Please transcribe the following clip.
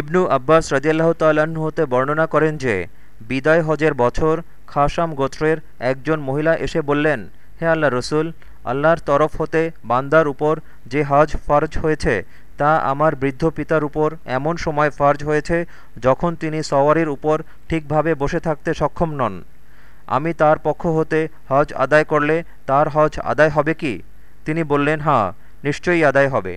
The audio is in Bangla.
ইবনু আব্বাস রাজিয়াল্লাহ তাল্লাহ্ন হতে বর্ণনা করেন যে, বিদায় হজের বছর খাসাম গোত্রের একজন মহিলা এসে বললেন, হে আল্লাহ রসুল, আল্লাহর তরফ হতে বান্দার উপর যে হজ ফরজ হয়েছে, তা আমার বৃদ্ধ পিতার উপর এমন সময় ফরজ হয়েছে যখন তিনি সওয়ারির উপর ঠিকভাবে বসে থাকতে সক্ষম নন। আমি তার পক্ষ হতে হজ আদায় করলে তার হজ আদায় হবে কি? তিনি বললেন হাঁ নিশ্চয়ই আদায় হবে।